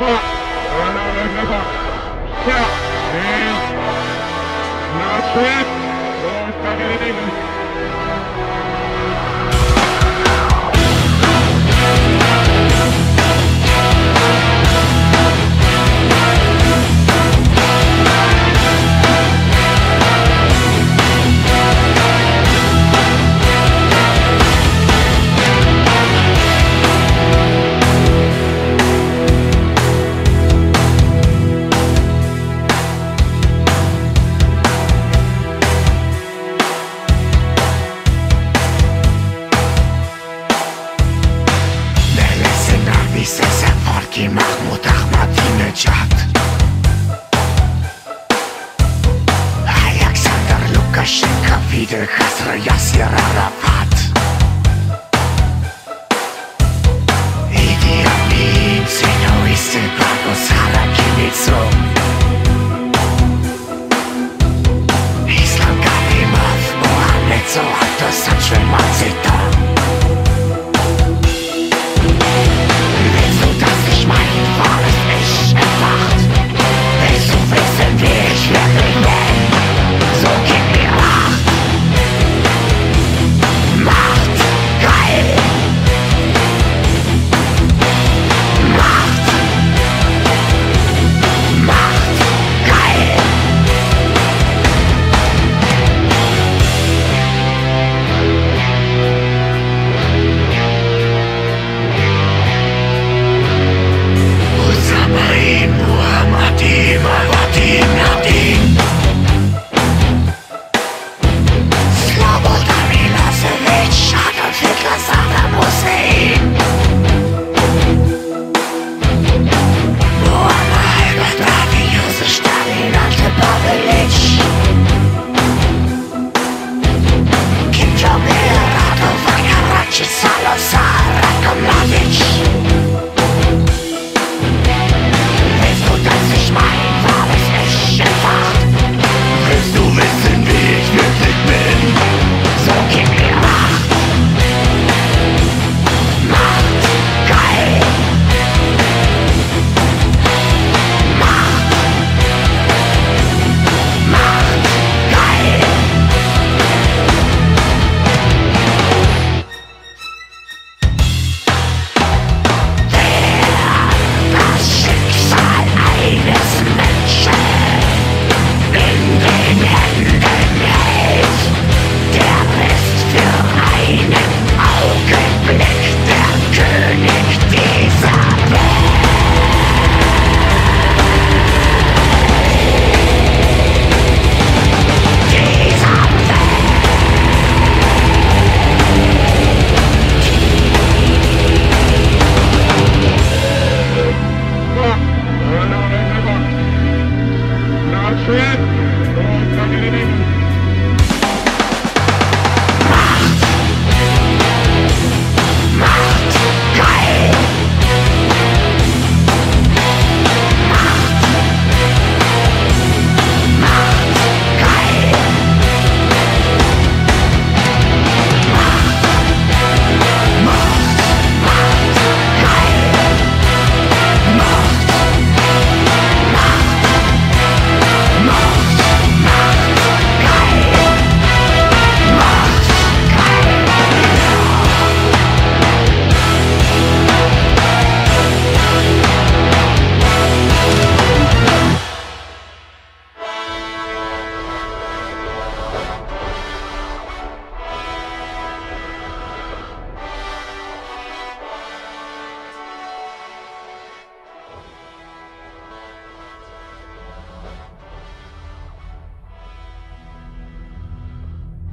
Yeah. Peter Hasra Yasser Arafat.